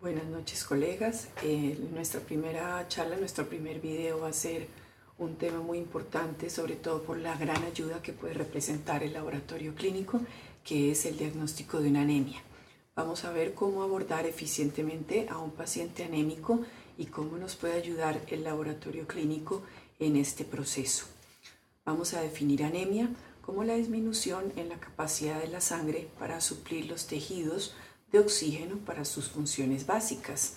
Buenas noches colegas. Eh, nuestra primera charla, nuestro primer video va a ser un tema muy importante, sobre todo por la gran ayuda que puede representar el laboratorio clínico, que es el diagnóstico de una anemia. Vamos a ver cómo abordar eficientemente a un paciente anémico y cómo nos puede ayudar el laboratorio clínico en este proceso. Vamos a definir anemia como la disminución en la capacidad de la sangre para suplir los tejidos de oxígeno para sus funciones básicas.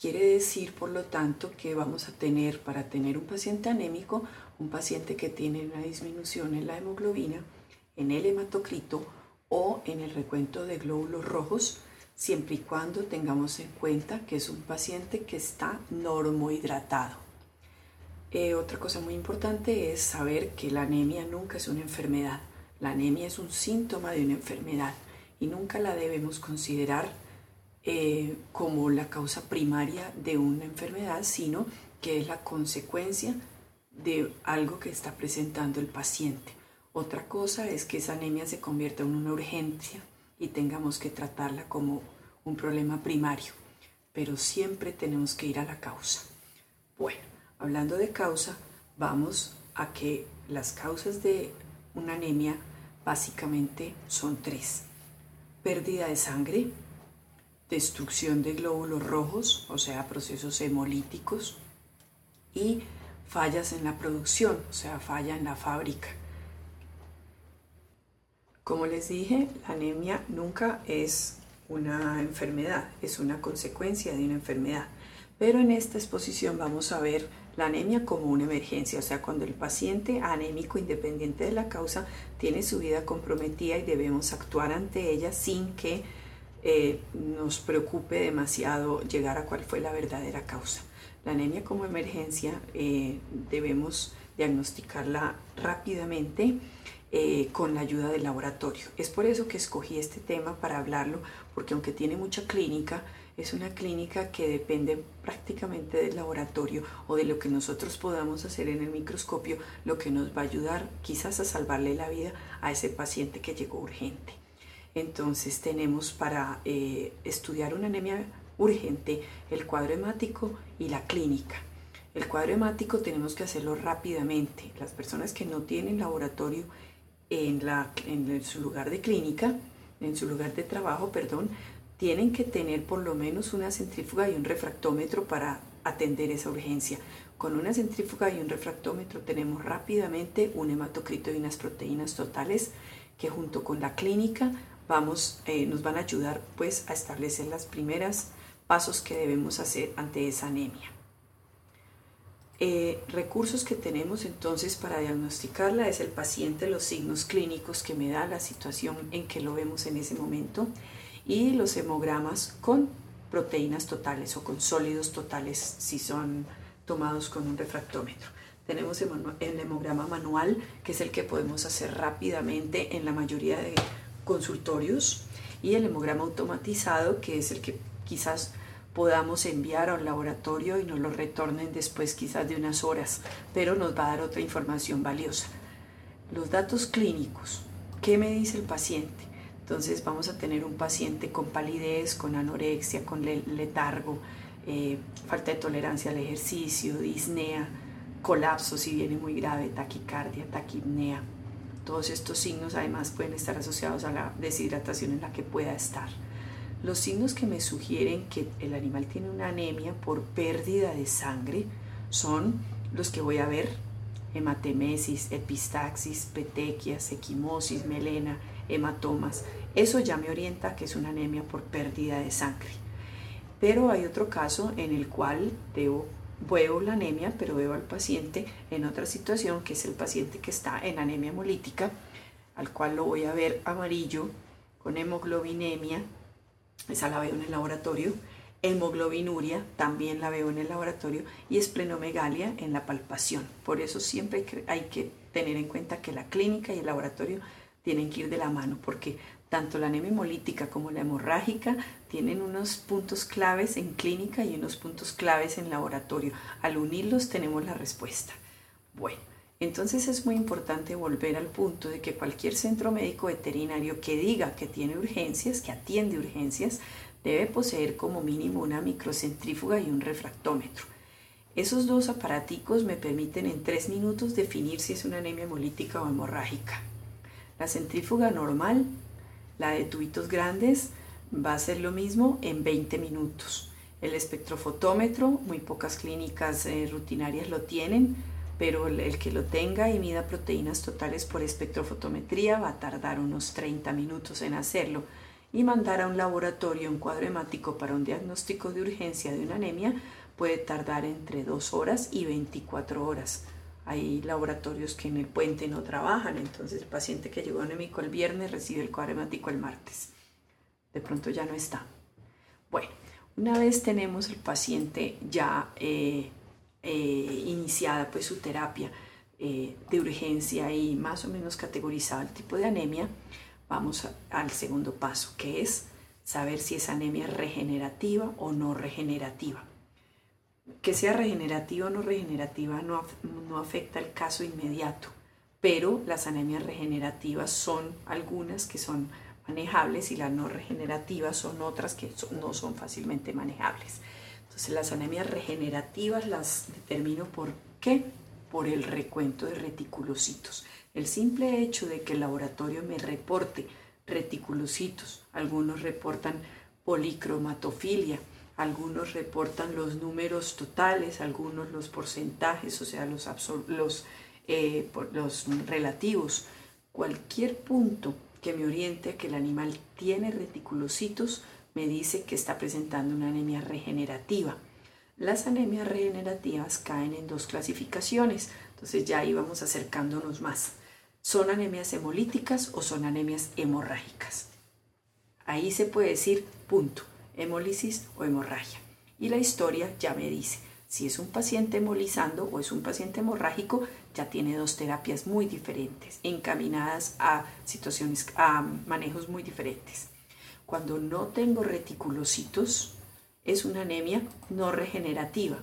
Quiere decir, por lo tanto, que vamos a tener, para tener un paciente anémico, un paciente que tiene una disminución en la hemoglobina, en el hematocrito o en el recuento de glóbulos rojos, siempre y cuando tengamos en cuenta que es un paciente que está normohidratado. Eh, otra cosa muy importante es saber que la anemia nunca es una enfermedad. La anemia es un síntoma de una enfermedad y nunca la debemos considerar eh, como la causa primaria de una enfermedad, sino que es la consecuencia de algo que está presentando el paciente. Otra cosa es que esa anemia se convierta en una urgencia y tengamos que tratarla como un problema primario, pero siempre tenemos que ir a la causa. Bueno, Hablando de causa, vamos a que las causas de una anemia básicamente son tres. Pérdida de sangre, destrucción de glóbulos rojos, o sea, procesos hemolíticos, y fallas en la producción, o sea, falla en la fábrica. Como les dije, la anemia nunca es una enfermedad, es una consecuencia de una enfermedad. Pero en esta exposición vamos a ver la anemia como una emergencia, o sea, cuando el paciente anémico, independiente de la causa, tiene su vida comprometida y debemos actuar ante ella sin que eh, nos preocupe demasiado llegar a cuál fue la verdadera causa. La anemia como emergencia eh, debemos diagnosticarla rápidamente eh, con la ayuda del laboratorio. Es por eso que escogí este tema para hablarlo, porque aunque tiene mucha clínica, es una clínica que depende prácticamente del laboratorio o de lo que nosotros podamos hacer en el microscopio, lo que nos va a ayudar quizás a salvarle la vida a ese paciente que llegó urgente. Entonces tenemos para eh, estudiar una anemia urgente el cuadro hemático y la clínica. El cuadro hemático tenemos que hacerlo rápidamente. Las personas que no tienen laboratorio en, la, en su lugar de clínica, en su lugar de trabajo, perdón, tienen que tener por lo menos una centrífuga y un refractómetro para atender esa urgencia. Con una centrífuga y un refractómetro tenemos rápidamente un hematocrito y unas proteínas totales que junto con la clínica eh, nos van a ayudar pues a establecer las primeras pasos que debemos hacer ante esa anemia. Eh, recursos que tenemos entonces para diagnosticarla es el paciente, los signos clínicos que me da la situación en que lo vemos en ese momento y los hemogramas con proteínas totales o con sólidos totales si son tomados con un refractómetro. Tenemos el hemograma manual, que es el que podemos hacer rápidamente en la mayoría de consultorios, y el hemograma automatizado, que es el que quizás podamos enviar a un laboratorio y nos lo retornen después quizás de unas horas, pero nos va a dar otra información valiosa. Los datos clínicos, ¿qué me dice el paciente? Entonces vamos a tener un paciente con palidez, con anorexia, con letargo, eh, falta de tolerancia al ejercicio, disnea, colapso si viene muy grave, taquicardia, taquipnea. Todos estos signos además pueden estar asociados a la deshidratación en la que pueda estar. Los signos que me sugieren que el animal tiene una anemia por pérdida de sangre son los que voy a ver, hematemesis, epistaxis, petequias, equimosis, melena, hematomas. Eso ya me orienta que es una anemia por pérdida de sangre. Pero hay otro caso en el cual veo la anemia, pero veo al paciente en otra situación, que es el paciente que está en anemia hemolítica, al cual lo voy a ver amarillo, con hemoglobinemia, esa la veo en el laboratorio, hemoglobinuria, también la veo en el laboratorio, y esplenomegalia en la palpación. Por eso siempre hay que tener en cuenta que la clínica y el laboratorio tienen que ir de la mano porque tanto la anemia hemolítica como la hemorrágica tienen unos puntos claves en clínica y unos puntos claves en laboratorio. Al unirlos tenemos la respuesta. Bueno, Entonces es muy importante volver al punto de que cualquier centro médico veterinario que diga que tiene urgencias, que atiende urgencias, debe poseer como mínimo una microcentrífuga y un refractómetro. Esos dos aparaticos me permiten en tres minutos definir si es una anemia hemolítica o hemorrágica. La centrífuga normal, la de tubitos grandes, va a ser lo mismo en 20 minutos. El espectrofotómetro, muy pocas clínicas eh, rutinarias lo tienen, pero el, que lo tenga y mida proteínas totales por espectrofotometría va a tardar unos 30 minutos en hacerlo y mandar a un laboratorio un cuadro hemático para un diagnóstico de urgencia de una anemia puede tardar entre 2 horas y 24 horas. Hay laboratorios que en el puente no trabajan, entonces el paciente que llegó anémico el viernes recibe el cuadro hemático el martes. De pronto ya no está. Bueno, una vez tenemos el paciente ya eh, eh, iniciada pues su terapia eh, de urgencia y más o menos categorizado el tipo de anemia, vamos al segundo paso, que es saber si es anemia regenerativa o no regenerativa. Que sea regenerativa o no regenerativa no, no afecta el caso inmediato, pero las anemias regenerativas son algunas que son manejables y las no regenerativas son otras que no son fácilmente manejables. Entonces las anemias regenerativas las determino por qué? Por el recuento de reticulocitos. El simple hecho de que el laboratorio me reporte reticulocitos, algunos reportan policromatofilia, algunos reportan los números totales, algunos los porcentajes, o sea, los, eh, los relativos. Cualquier punto que me oriente a que el animal tiene reticulocitos me dice que está presentando una anemia regenerativa. Las anemias regenerativas caen en dos clasificaciones, entonces ya íbamos acercándonos más. ¿Son anemias hemolíticas o son anemias hemorrágicas? Ahí se puede decir punto, hemólisis o hemorragia. Y la historia ya me dice, si es un paciente hemolizando o es un paciente hemorrágico, ya tiene dos terapias muy diferentes, encaminadas a situaciones, a manejos muy diferentes. Cuando no tengo reticulocitos, es una anemia no regenerativa,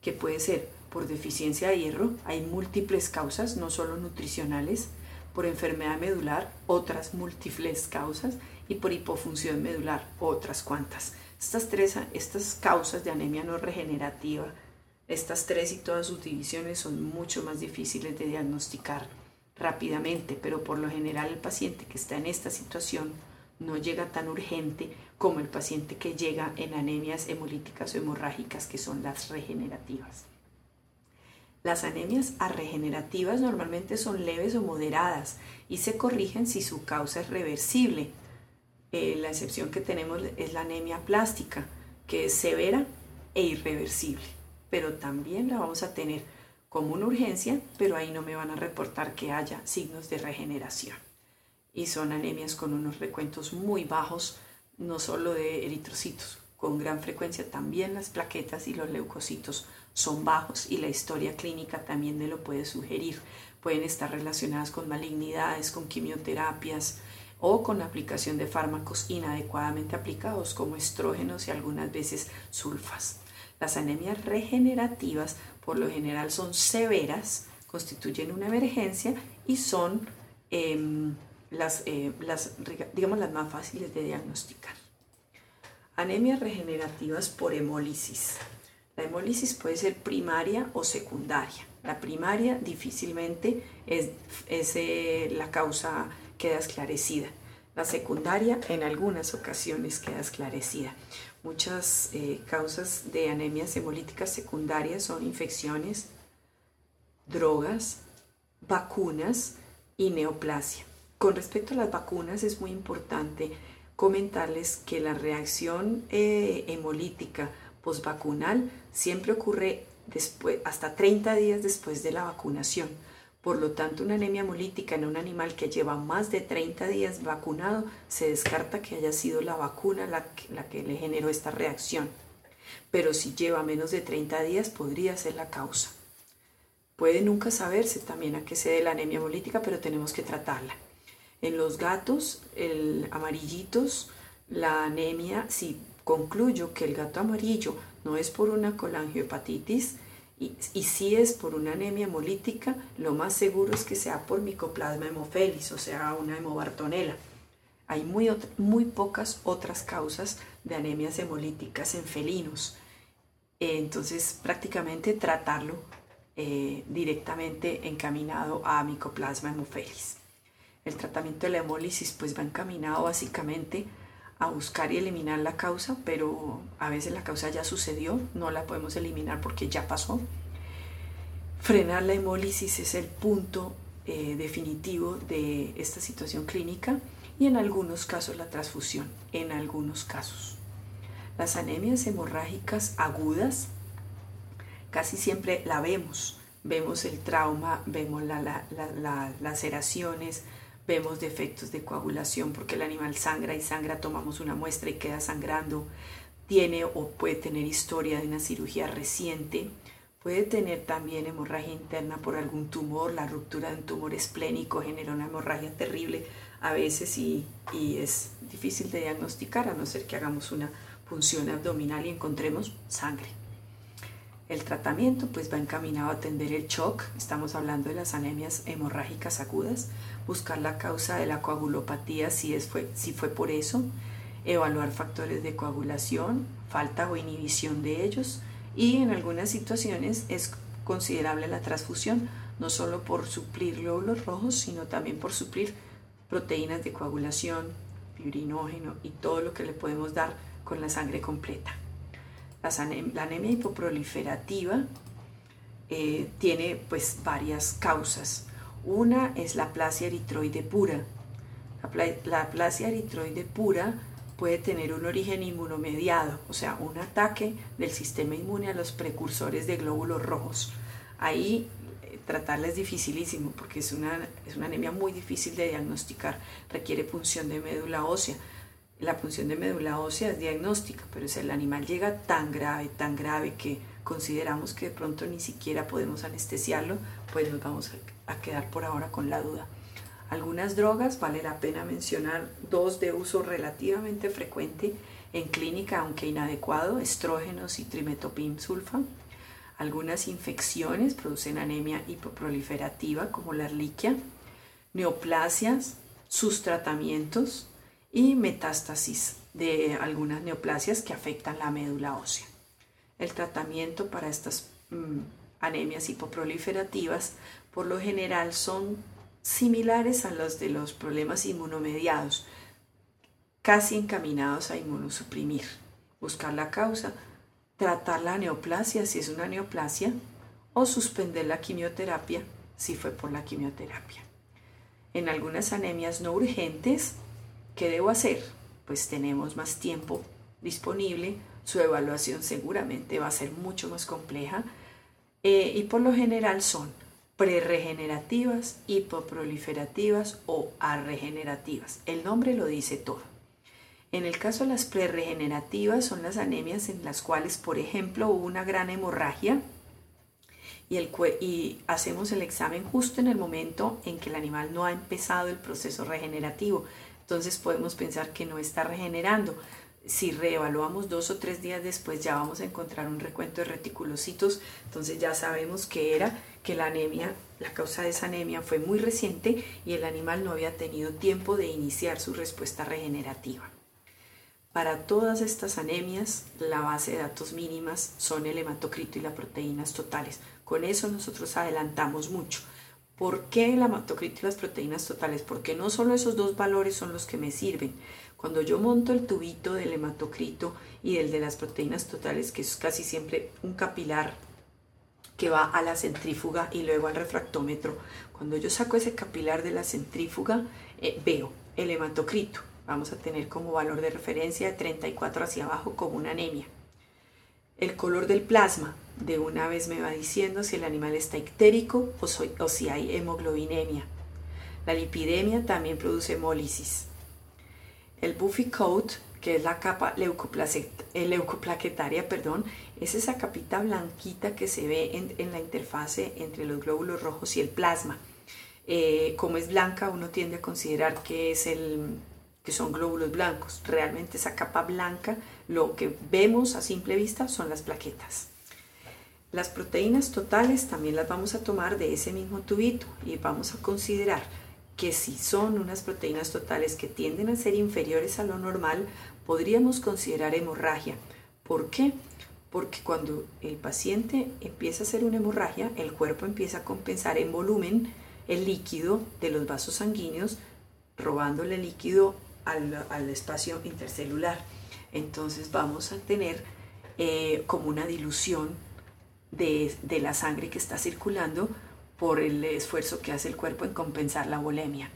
que puede ser por deficiencia de hierro, hay múltiples causas, no solo nutricionales, por enfermedad medular, otras múltiples causas, y por hipofunción medular, otras cuantas. Estas tres estas causas de anemia no regenerativa, estas tres y todas sus divisiones son mucho más difíciles de diagnosticar rápidamente, pero por lo general el paciente que está en esta situación no llega tan urgente como el paciente que llega en anemias hemolíticas o hemorrágicas, que son las regenerativas. Las anemias regenerativas normalmente son leves o moderadas y se corrigen si su causa es reversible. Eh, la excepción que tenemos es la anemia plástica, que es severa e irreversible, pero también la vamos a tener como una urgencia, pero ahí no me van a reportar que haya signos de regeneración y son anemias con unos recuentos muy bajos, no solo de eritrocitos, con gran frecuencia también las plaquetas y los leucocitos son bajos y la historia clínica también me lo puede sugerir. Pueden estar relacionadas con malignidades, con quimioterapias o con aplicación de fármacos inadecuadamente aplicados como estrógenos y algunas veces sulfas. Las anemias regenerativas por lo general son severas, constituyen una emergencia y son em, las, eh, digamos, las más fáciles de diagnosticar. Anemias regenerativas por hemólisis. La hemólisis puede ser primaria o secundaria. La primaria difícilmente es, eh, la causa queda esclarecida. La secundaria en algunas ocasiones queda esclarecida. Muchas eh, causas de anemias hemolíticas secundarias son infecciones, drogas, vacunas y neoplasia. Con respecto a las vacunas es muy importante comentarles que la reacción eh, hemolítica postvacunal siempre ocurre después, hasta 30 días después de la vacunación. Por lo tanto, una anemia hemolítica en un animal que lleva más de 30 días vacunado, se descarta que haya sido la vacuna la que le generó esta reacción. Pero si lleva menos de 30 días, podría ser la causa. Puede nunca saberse también a qué se debe la anemia hemolítica, pero tenemos que tratarla. En los gatos, el amarillitos, la anemia, si concluyo que el gato amarillo no es por una colangiopatitis, Y, si es por una anemia hemolítica, lo más seguro es que sea por micoplasma hemofelis, o sea, una hemobartonela. Hay muy, muy pocas otras causas de anemias hemolíticas en felinos. Entonces, prácticamente tratarlo eh, directamente encaminado a micoplasma hemofelis. El tratamiento de la hemólisis pues va encaminado básicamente a buscar y eliminar la causa, pero a veces la causa ya sucedió, no la podemos eliminar porque ya pasó. Frenar la hemólisis es el punto eh, definitivo de esta situación clínica y en algunos casos la transfusión, en algunos casos. Las anemias hemorrágicas agudas casi siempre la vemos, vemos el trauma, vemos las laceraciones, vemos defectos de coagulación porque el animal sangra y sangra, tomamos una muestra y queda sangrando, tiene o puede tener historia de una cirugía reciente, puede tener también hemorragia interna por algún tumor, la ruptura de un tumor esplénico genera una hemorragia terrible a veces y, y es difícil de diagnosticar a no ser que hagamos una punción abdominal y encontremos sangre. El tratamiento pues va encaminado a atender el shock, estamos hablando de las anemias hemorrágicas agudas, buscar la causa de la coagulopatía si, es, fue, si fue por eso, evaluar factores de coagulación, falta o inhibición de ellos y en algunas situaciones es considerable la transfusión, no solo por suplir glóbulos rojos, sino también por suplir proteínas de coagulación, fibrinógeno y todo lo que le podemos dar con la sangre completa la anemia hipoproliferativa eh, tiene pues varias causas. Una es la plasia eritroide pura. La, la plasia eritroide pura puede tener un origen inmunomediado, o sea, un ataque del sistema inmune a los precursores de glóbulos rojos. Ahí eh, tratarla es dificilísimo porque es una, es una anemia muy difícil de diagnosticar, requiere punción de médula ósea la punción de médula ósea es diagnóstica, pero si el animal llega tan grave, tan grave que consideramos que de pronto ni siquiera podemos anestesiarlo, pues nos vamos a quedar por ahora con la duda. Algunas drogas, vale la pena mencionar dos de uso relativamente frecuente en clínica, aunque inadecuado, estrógenos y trimetopim sulfa. Algunas infecciones producen anemia hipoproliferativa como la erliquia, neoplasias, sus tratamientos, y metástasis de algunas neoplasias que afectan la médula ósea. El tratamiento para estas mm, anemias hipoproliferativas por lo general son similares a los de los problemas inmunomediados, casi encaminados a inmunosuprimir, buscar la causa, tratar la neoplasia si es una neoplasia o suspender la quimioterapia si fue por la quimioterapia. En algunas anemias no urgentes, ¿Qué debo hacer? Pues tenemos más tiempo disponible, su evaluación seguramente va a ser mucho más compleja eh, y por lo general son preregenerativas, hipoproliferativas o arregenerativas. El nombre lo dice todo. En el caso de las preregenerativas son las anemias en las cuales, por ejemplo, hubo una gran hemorragia el, y hacemos el examen justo en el momento en que el animal no ha empezado el proceso regenerativo entonces podemos pensar que no está regenerando. Si reevaluamos dos o tres días después ya vamos a encontrar un recuento de reticulocitos, entonces ya sabemos que era que la anemia, la causa de esa anemia fue muy reciente y el animal no había tenido tiempo de iniciar su respuesta regenerativa. Para todas estas anemias, la base de datos mínimas son el hematocrito y las proteínas totales. Con eso nosotros adelantamos mucho. ¿Por qué el hematocrito y las proteínas totales? Porque no solo esos dos valores son los que me sirven. Cuando yo monto el tubito del hematocrito y el de las proteínas totales, que es casi siempre un capilar que va a la centrífuga y luego al refractómetro, cuando yo saco ese capilar de la centrífuga, eh, veo el hematocrito. Vamos a tener como valor de referencia de 34 hacia abajo como una anemia. El color del plasma de una vez me va diciendo si el animal está ictérico o, si hay hemoglobinemia. La lipidemia también produce hemólisis. El Buffy coat, que es la capa eh, leucoplaquetaria, perdón, es esa capita blanquita que se ve en, la interfase entre los glóbulos rojos y el plasma. Eh, como es blanca, uno tiende a considerar que es el, que son glóbulos blancos. Realmente esa capa blanca, lo que vemos a simple vista son las plaquetas. Las proteínas totales también las vamos a tomar de ese mismo tubito y vamos a considerar que si son unas proteínas totales que tienden a ser inferiores a lo normal, podríamos considerar hemorragia. ¿Por qué? Porque cuando el paciente empieza a hacer una hemorragia, el cuerpo empieza a compensar en volumen el líquido de los vasos sanguíneos, robándole líquido al, espacio intercelular. Entonces vamos a tener eh, como una dilución de, de la sangre que está circulando por el esfuerzo que hace el cuerpo en compensar la volemia.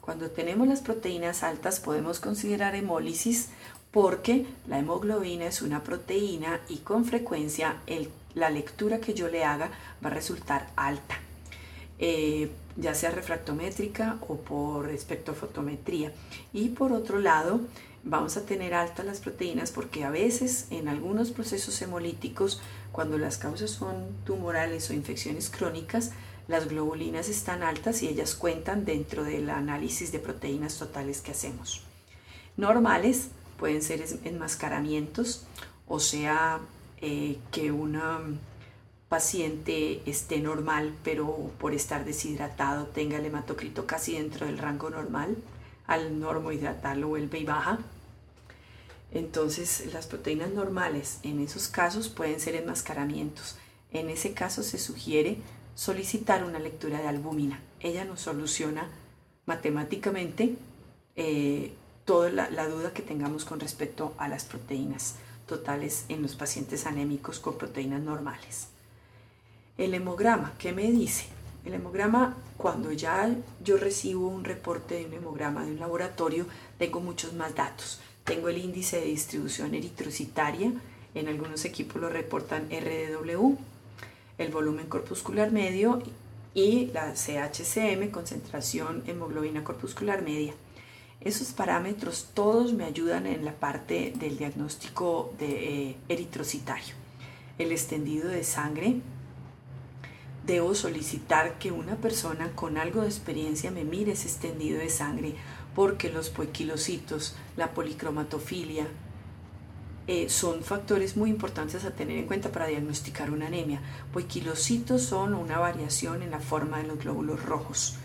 Cuando tenemos las proteínas altas podemos considerar hemólisis porque la hemoglobina es una proteína y con frecuencia la lectura que yo le haga va a resultar alta, eh, ya sea refractométrica o por espectrofotometría. Y por otro lado, vamos a tener altas las proteínas porque a veces en algunos procesos hemolíticos, cuando las causas son tumorales o infecciones crónicas, las globulinas están altas y ellas cuentan dentro del análisis de proteínas totales que hacemos. Normales pueden ser enmascaramientos, o sea, eh, que una paciente esté normal, pero por estar deshidratado tenga el hematocrito casi dentro del rango normal, al normohidratal o vuelve y baja. Entonces, las proteínas normales en esos casos pueden ser enmascaramientos. En ese caso se sugiere solicitar una lectura de albúmina. Ella nos soluciona matemáticamente eh, toda la, duda que tengamos con respecto a las proteínas totales en los pacientes anémicos con proteínas normales. El hemograma, ¿qué me dice? El hemograma, cuando ya yo recibo un reporte de un hemograma de un laboratorio, tengo muchos más datos. Tengo el índice de distribución eritrocitaria, en algunos equipos lo reportan RDW, el volumen corpuscular medio y la CHCM, concentración hemoglobina corpuscular media. Esos parámetros todos me ayudan en la parte del diagnóstico de eh, eritrocitario. El extendido de sangre, debo solicitar que una persona con algo de experiencia me mire ese extendido de sangre porque los poiquilocitos, la policromatofilia, eh, son factores muy importantes a tener en cuenta para diagnosticar una anemia. Poiquilocitos son una variación en la forma de los glóbulos rojos.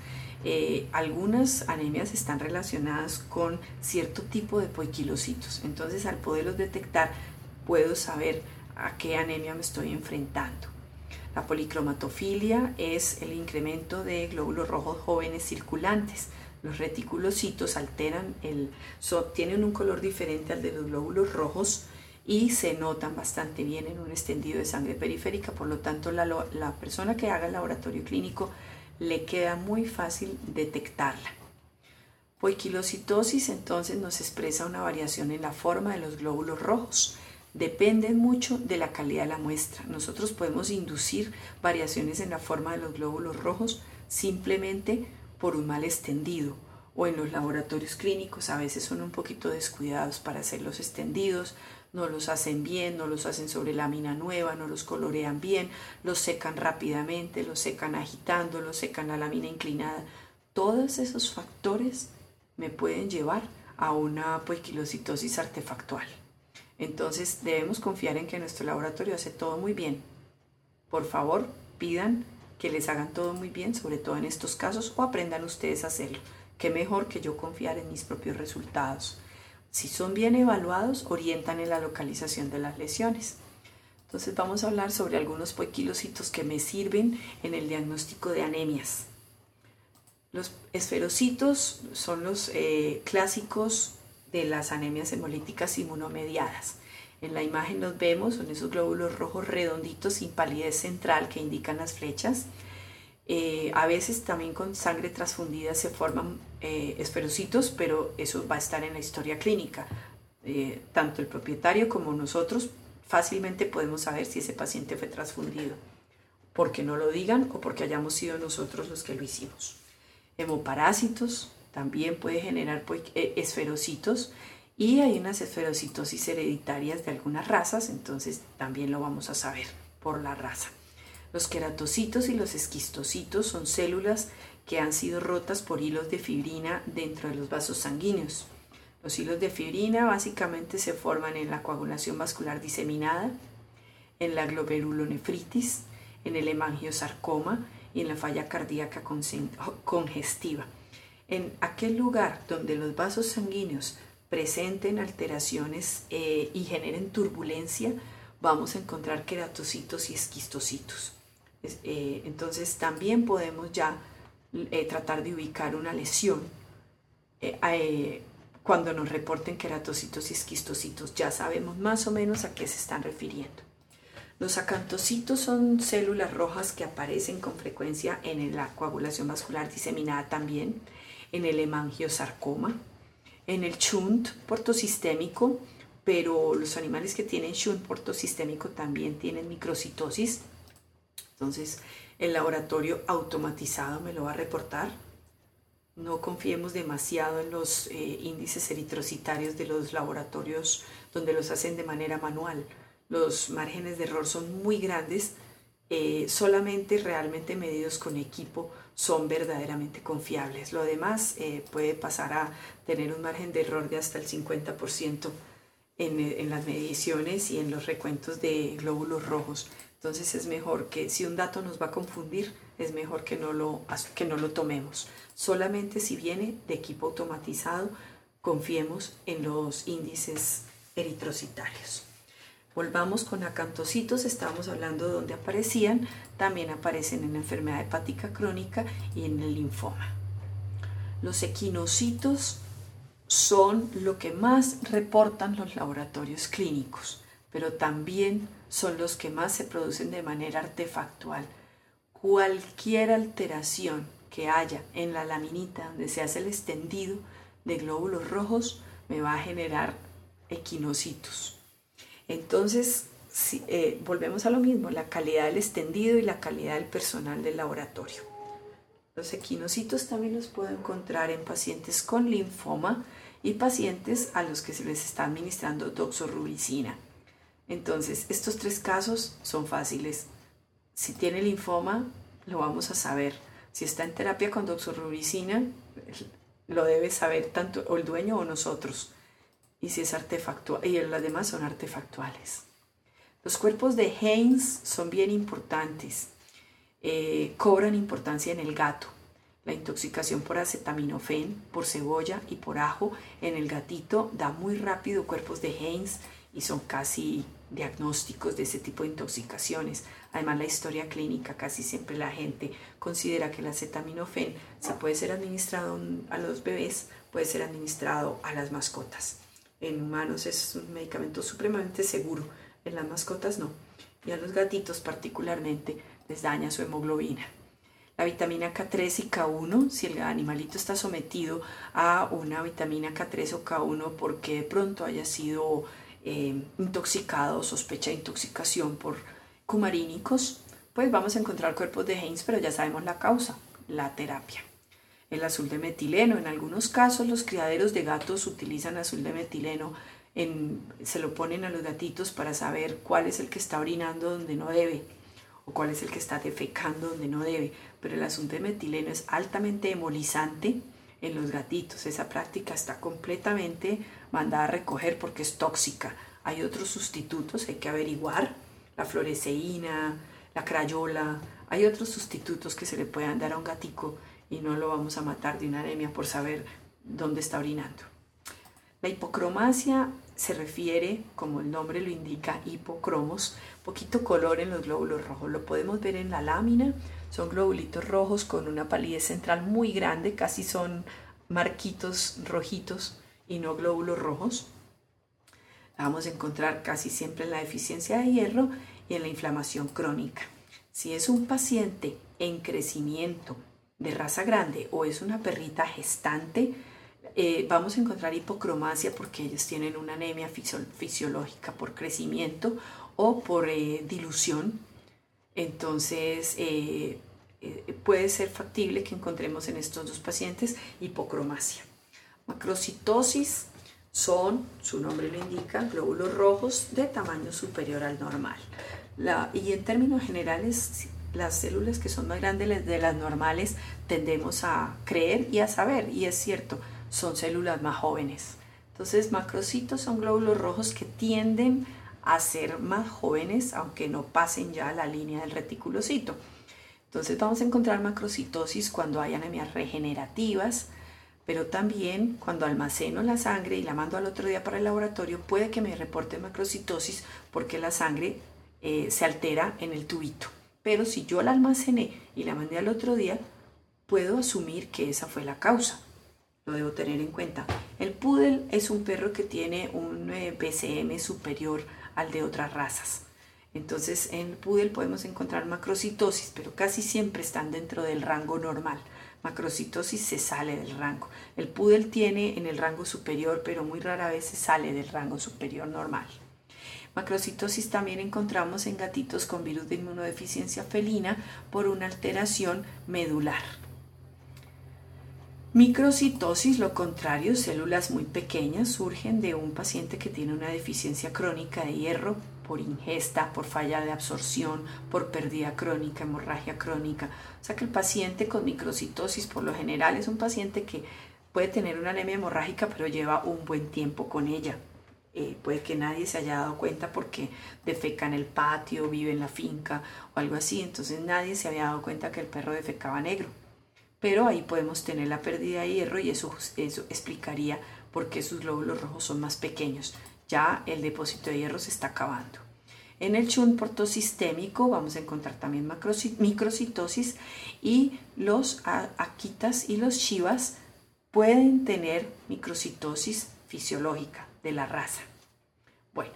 Eh, algunas anemias están relacionadas con cierto tipo de poiquilocitos. Entonces, al poderlos detectar, puedo saber a qué anemia me estoy enfrentando. La policromatofilia es el incremento de glóbulos rojos jóvenes circulantes. Los reticulocitos alteran el, tienen un color diferente al de los glóbulos rojos y se notan bastante bien en un extendido de sangre periférica. Por lo tanto, la, la persona que haga el laboratorio clínico le queda muy fácil detectarla. Poiquilocitosis entonces nos expresa una variación en la forma de los glóbulos rojos. Depende mucho de la calidad de la muestra. Nosotros podemos inducir variaciones en la forma de los glóbulos rojos simplemente por un mal extendido o en los laboratorios clínicos a veces son un poquito descuidados para hacer los extendidos, no los hacen bien, no los hacen sobre lámina nueva, no los colorean bien, los secan rápidamente, los secan agitando, los secan a lámina inclinada. Todos esos factores me pueden llevar a una poiquilocitosis artefactual. Entonces debemos confiar en que nuestro laboratorio hace todo muy bien. Por favor, pidan que les hagan todo muy bien, sobre todo en estos casos, o aprendan ustedes a hacerlo. Qué mejor que yo confiar en mis propios resultados. Si son bien evaluados, orientan en la localización de las lesiones. Entonces vamos a hablar sobre algunos poiquilocitos que me sirven en el diagnóstico de anemias. Los esferocitos son los eh, clásicos de las anemias hemolíticas inmunomediadas. En la imagen los vemos, son esos glóbulos rojos redonditos sin palidez central que indican las flechas. Eh, a veces también con sangre transfundida se forman eh, esferocitos, pero eso va a estar en la historia clínica. Eh, tanto el propietario como nosotros fácilmente podemos saber si ese paciente fue transfundido, porque no lo digan o porque hayamos sido nosotros los que lo hicimos. Hemoparásitos también puede generar pues, esferocitos y hay unas esferocitosis hereditarias de algunas razas, entonces también lo vamos a saber por la raza. Los queratocitos y los esquistocitos son células que han sido rotas por hilos de fibrina dentro de los vasos sanguíneos. Los hilos de fibrina básicamente se forman en la coagulación vascular diseminada. en la glomerulonefritis, en el hemangiosarcoma y en la falla cardíaca congestiva. En aquel lugar donde los vasos sanguíneos presenten alteraciones eh, y generen turbulencia, vamos a encontrar queratocitos y esquistocitos. Eh, entonces también podemos ya eh, tratar de ubicar una lesión cuando nos reporten queratocitos y esquistocitos. Ya sabemos más o menos a qué se están refiriendo. Los acantocitos son células rojas que aparecen con frecuencia en la coagulación vascular diseminada también, en el hemangiosarcoma, en el shunt portosistémico, pero los animales que tienen shunt portosistémico también tienen microcitosis. Entonces, el laboratorio automatizado me lo va a reportar. No confiemos demasiado en los eh, índices eritrocitarios de los laboratorios donde los hacen de manera manual los márgenes de error son muy grandes, eh, solamente realmente medidos con equipo son verdaderamente confiables. Lo demás eh, puede pasar a tener un margen de error de hasta el 50% en, en, las mediciones y en los recuentos de glóbulos rojos. Entonces es mejor que si un dato nos va a confundir, es mejor que no lo, que no lo tomemos. Solamente si viene de equipo automatizado, confiemos en los índices eritrocitarios. Volvamos con acantocitos, estábamos hablando de donde aparecían, también aparecen en la enfermedad hepática crónica y en el linfoma. Los equinocitos son lo que más reportan los laboratorios clínicos, pero también son los que más se producen de manera artefactual. Cualquier alteración que haya en la laminita donde se hace el extendido de glóbulos rojos me va a generar equinocitos. Entonces, eh, volvemos a lo mismo, la calidad del extendido y la calidad del personal del laboratorio. Los equinocitos también los puedo encontrar en pacientes con linfoma y pacientes a los que se les está administrando doxorubicina. Entonces, estos tres casos son fáciles. Si tiene linfoma, lo vamos a saber. Si está en terapia con doxorubicina, lo debe saber tanto el dueño o nosotros y si es artefactual, y las demás son artefactuales. Los cuerpos de Haynes son bien importantes, eh, cobran importancia en el gato. La intoxicación por acetaminofén, por cebolla y por ajo en el gatito da muy rápido cuerpos de Haynes y son casi diagnósticos de ese tipo de intoxicaciones. Además, la historia clínica, casi siempre la gente considera que el acetaminofén, si puede ser administrado a los bebés, puede ser administrado a las mascotas en humanos es un medicamento supremamente seguro, en las mascotas no. Y a los gatitos particularmente les daña su hemoglobina. La vitamina K3 y K1, si el animalito está sometido a una vitamina K3 o K1 porque de pronto haya sido eh, intoxicado, sospecha de intoxicación por cumarínicos, pues vamos a encontrar cuerpos de Heinz, pero ya sabemos la causa, la terapia el azul de metileno. En algunos casos los criaderos de gatos utilizan azul de metileno, en, se lo ponen a los gatitos para saber cuál es el que está orinando donde no debe o cuál es el que está defecando donde no debe. Pero el azul de metileno es altamente hemolizante en los gatitos. Esa práctica está completamente mandada a recoger porque es tóxica. Hay otros sustitutos, hay que averiguar, la floreceína, la crayola, hay otros sustitutos que se le puedan dar a un gatico y no lo vamos a matar de una anemia por saber dónde está orinando. La hipocromasia se refiere, como el nombre lo indica, hipocromos, poquito color en los glóbulos rojos. Lo podemos ver en la lámina, son globulitos rojos con una palidez central muy grande, casi son marquitos rojitos y no glóbulos rojos. La vamos a encontrar casi siempre en la deficiencia de hierro y en la inflamación crónica. Si es un paciente en crecimiento de raza grande o es una perrita gestante, eh, vamos a encontrar hipocromasia porque ellos tienen una anemia fisiológica por crecimiento o por eh, dilución. Entonces, eh, puede ser factible que encontremos en estos dos pacientes hipocromasia. Macrocitosis son, su nombre lo indica, glóbulos rojos de tamaño superior al normal. Y en términos generales, las células que son más grandes de las normales tendemos a creer y a saber, y es cierto, son células más jóvenes. Entonces, macrocitos son glóbulos rojos que tienden a ser más jóvenes, aunque no pasen ya la línea del reticulocito. Entonces vamos a encontrar macrocitosis cuando hay anemias regenerativas, pero también cuando almaceno la sangre y la mando al otro día para el laboratorio, puede que me reporte macrocitosis porque la sangre eh, se altera en el tubito. Pero si yo la almacené y la mandé al otro día, puedo asumir que esa fue la causa. Lo debo tener en cuenta. El poodle es un perro que tiene un PCM eh, superior al de otras razas. Entonces en el poodle podemos encontrar macrocitosis, pero casi siempre están dentro del rango normal. Macrocitosis se sale del rango. El poodle tiene en el rango superior, pero muy rara vez se sale del rango superior normal. Macrocitosis también encontramos en gatitos con virus de inmunodeficiencia felina por una alteración medular. Microcitosis, lo contrario, células muy pequeñas surgen de un paciente que tiene una deficiencia crónica de hierro por ingesta, por falla de absorción, por pérdida crónica, hemorragia crónica. O sea que el paciente con microcitosis por lo general es un paciente que puede tener una anemia hemorrágica pero lleva un buen tiempo con ella. Eh, puede que nadie se haya dado cuenta porque defeca en el patio, vive en la finca o algo así, entonces nadie se había dado cuenta que el perro defecaba negro pero ahí podemos tener la pérdida de hierro y eso, eso explicaría por qué sus glóbulos rojos son más pequeños. Ya el depósito de hierro se está acabando. En el chunt portosistémico vamos a encontrar también microcitosis y los aquitas y los chivas pueden tener microcitosis fisiológica de la raza. Bueno,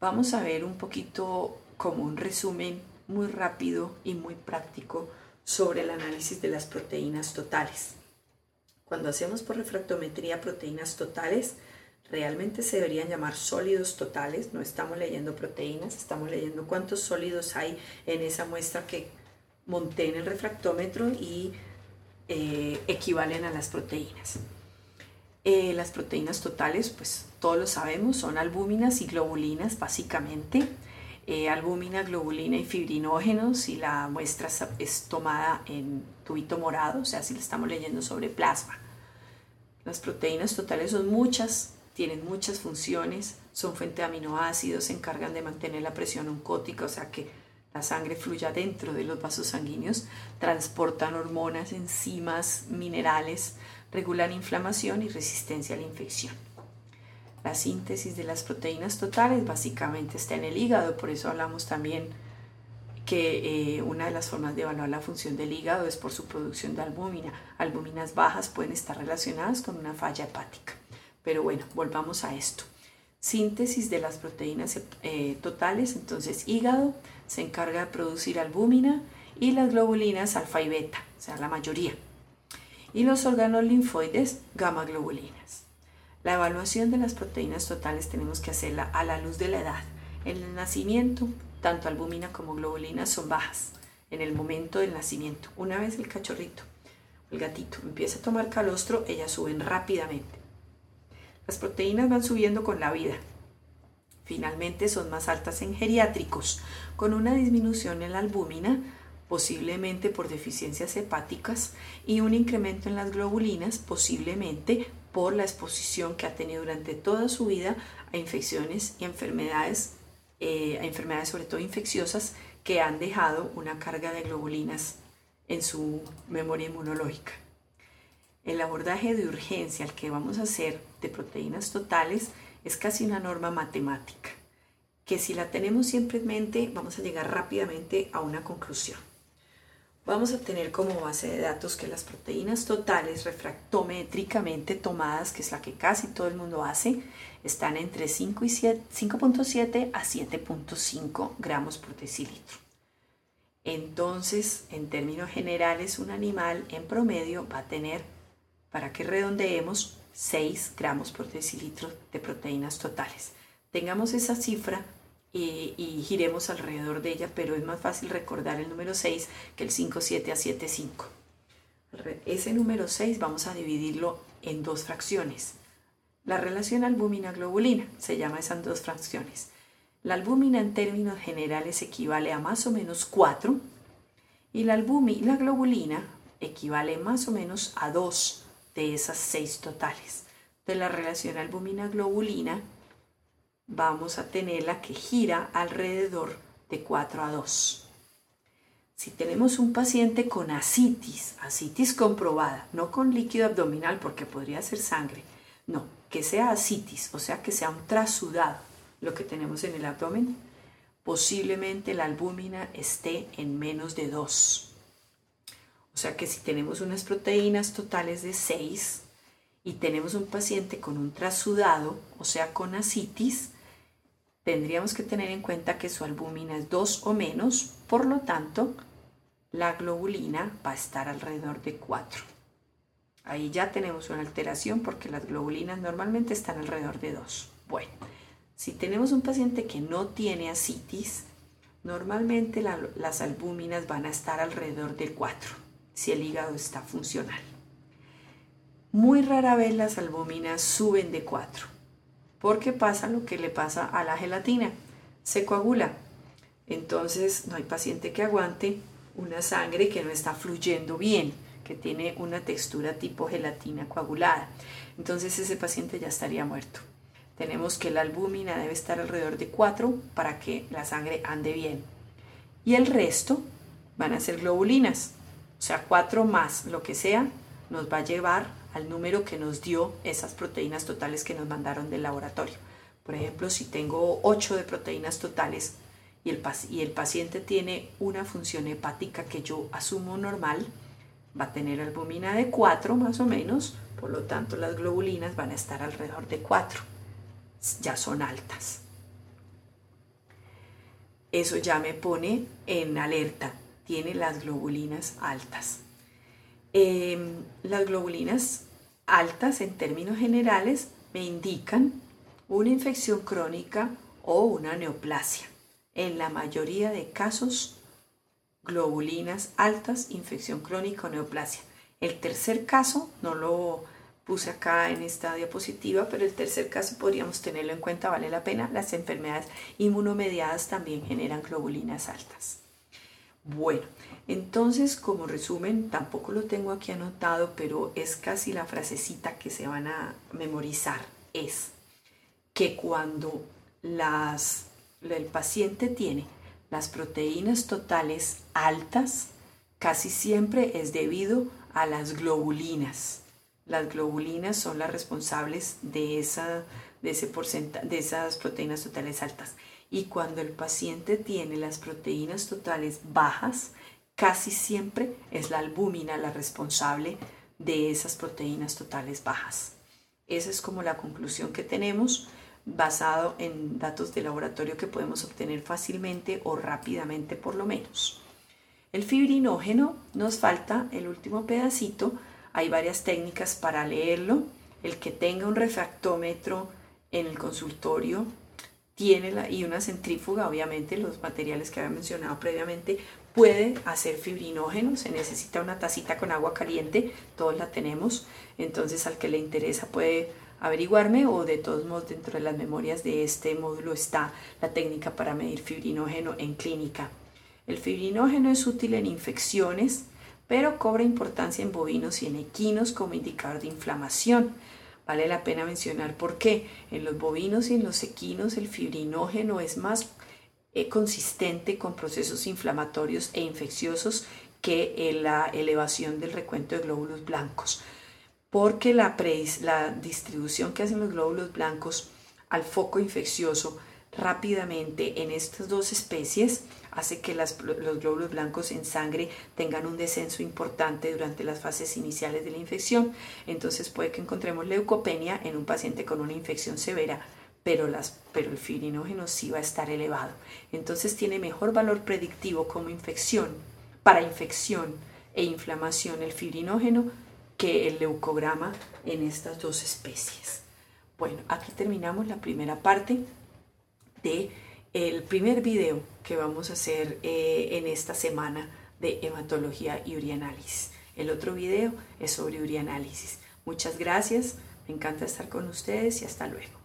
vamos a ver un poquito como un resumen muy rápido y muy práctico sobre el análisis de las proteínas totales. Cuando hacemos por refractometría proteínas totales, realmente se deberían llamar sólidos totales, no estamos leyendo proteínas, estamos leyendo cuántos sólidos hay en esa muestra que monté en el refractómetro y eh, equivalen a las proteínas. Eh, las proteínas totales, pues todos lo sabemos, son albúminas y globulinas básicamente eh, albúmina, globulina y fibrinógenos si la muestra es tomada en tubito morado, o sea, si le estamos leyendo sobre plasma. Las proteínas totales son muchas, tienen muchas funciones, son fuente de aminoácidos, se encargan de mantener la presión oncótica, o sea que la sangre fluya dentro de los vasos sanguíneos, transportan hormonas, enzimas, minerales, regulan inflamación y resistencia a la infección. La síntesis de las proteínas totales básicamente está en el hígado, por eso hablamos también que eh, una de las formas de evaluar la función del hígado es por su producción de albúmina. Albúminas bajas pueden estar relacionadas con una falla hepática. Pero bueno, volvamos a esto. Síntesis de las proteínas eh, totales, entonces hígado se encarga de producir albúmina y las globulinas alfa y beta, o sea, la mayoría. Y los órganos linfoides, gamma globulinas. La evaluación de las proteínas totales tenemos que hacerla a la luz de la edad. En el nacimiento, tanto albúmina como globulina son bajas en el momento del nacimiento. Una vez el cachorrito, el gatito, empieza a tomar calostro, ellas suben rápidamente. Las proteínas van subiendo con la vida. Finalmente son más altas en geriátricos, con una disminución en la albúmina, posiblemente por deficiencias hepáticas, y un incremento en las globulinas, posiblemente por la exposición que ha tenido durante toda su vida a infecciones y enfermedades, eh, a enfermedades sobre todo infecciosas que han dejado una carga de globulinas en su memoria inmunológica. El abordaje de urgencia al que vamos a hacer de proteínas totales es casi una norma matemática, que si la tenemos siempre en mente vamos a llegar rápidamente a una conclusión vamos a tener como base de datos que las proteínas totales refractométricamente tomadas, que es la que casi todo el mundo hace, están entre 5.7 a 7.5 gramos por decilitro. Entonces, en términos generales, un animal en promedio va a tener, para que redondeemos, 6 gramos por decilitro de proteínas totales. Tengamos esa cifra y, giremos alrededor de ella, pero es más fácil recordar el número 6 que el 5, 7 a 7, 5. Ese número 6 vamos a dividirlo en dos fracciones. La relación albúmina-globulina se llama esas dos fracciones. La albúmina en términos generales equivale a más o menos 4 y la albúmina, la globulina equivale más o menos a 2 de esas 6 totales. De la relación albúmina-globulina vamos a tenerla que gira alrededor de 4 a 2. Si tenemos un paciente con asitis, asitis comprobada, no con líquido abdominal porque podría ser sangre, no, que sea asitis, o sea que sea un trasudado lo que tenemos en el abdomen, posiblemente la albúmina esté en menos de 2. O sea que si tenemos unas proteínas totales de 6 y tenemos un paciente con un trasudado, o sea con asitis, tendríamos que tener en cuenta que su albúmina es 2 o menos, por lo tanto, la globulina va a estar alrededor de 4. Ahí ya tenemos una alteración porque las globulinas normalmente están alrededor de 2. Bueno, si tenemos un paciente que no tiene asitis, normalmente las albúminas van a estar alrededor de 4 si el hígado está funcional. Muy rara vez las albúminas suben de 4 porque pasa lo que le pasa a la gelatina, se coagula. Entonces no hay paciente que aguante una sangre que no está fluyendo bien, que tiene una textura tipo gelatina coagulada. Entonces ese paciente ya estaría muerto. Tenemos que la albúmina debe estar alrededor de 4 para que la sangre ande bien. Y el resto van a ser globulinas. O sea, 4 más lo que sea nos va a llevar al número que nos dio esas proteínas totales que nos mandaron del laboratorio. Por ejemplo, si tengo 8 de proteínas totales y el, y el paciente tiene una función hepática que yo asumo normal, va a tener albumina de 4 más o menos, por lo tanto las globulinas van a estar alrededor de 4. Ya son altas. Eso ya me pone en alerta. Tiene las globulinas altas. Em, las globulinas altas en términos generales me indican una infección crónica o una neoplasia. En la mayoría de casos, globulinas altas, infección crónica o neoplasia. El tercer caso, no lo puse acá en esta diapositiva, pero el tercer caso podríamos tenerlo en cuenta, vale la pena. Las enfermedades inmunomediadas también generan globulinas altas. Bueno, entonces como resumen, tampoco lo tengo aquí anotado, pero es casi la frasecita que se van a memorizar. Es que cuando las, el paciente tiene las proteínas totales altas, casi siempre es debido a las globulinas. Las globulinas son las responsables de, de esas proteínas totales altas. Y cuando el paciente tiene las proteínas totales bajas, casi siempre es la albúmina la responsable de esas proteínas totales bajas. Esa es como la conclusión que tenemos basado en datos de laboratorio que podemos obtener fácilmente o rápidamente por lo menos. El fibrinógeno nos falta el último pedacito. Hay varias técnicas para leerlo. El que tenga un refractómetro en el consultorio tiene la, y una centrífuga, obviamente los materiales que había mencionado previamente, puede hacer fibrinógeno, se necesita una tacita con agua caliente, todos la tenemos, entonces al que le interesa puede averiguarme o de todos modos dentro de las memorias de este módulo está la técnica para medir fibrinógeno en clínica. El fibrinógeno es útil en infecciones, pero cobra importancia en bovinos y en equinos como indicador de inflamación. Vale la pena mencionar por qué. En los bovinos y en los equinos el fibrinógeno es más eh, consistente con procesos inflamatorios e infecciosos que la elevación del recuento de glóbulos blancos. Porque la, la distribución que hacen los glóbulos blancos al foco infeccioso rápidamente en estas dos especies hace que los glóbulos blancos en sangre tengan un descenso importante durante las fases iniciales de la infección. Entonces puede que encontremos leucopenia en un paciente con una infección severa, pero, el fibrinógeno sí va a estar elevado. Entonces tiene mejor valor predictivo como infección, para infección e inflamación el fibrinógeno que el leucograma en estas dos especies. Bueno, aquí terminamos la primera parte de el primer video que vamos a hacer eh, en esta semana de hematología y urianálisis. El otro video es sobre urianálisis. Muchas gracias, me encanta estar con ustedes y hasta luego.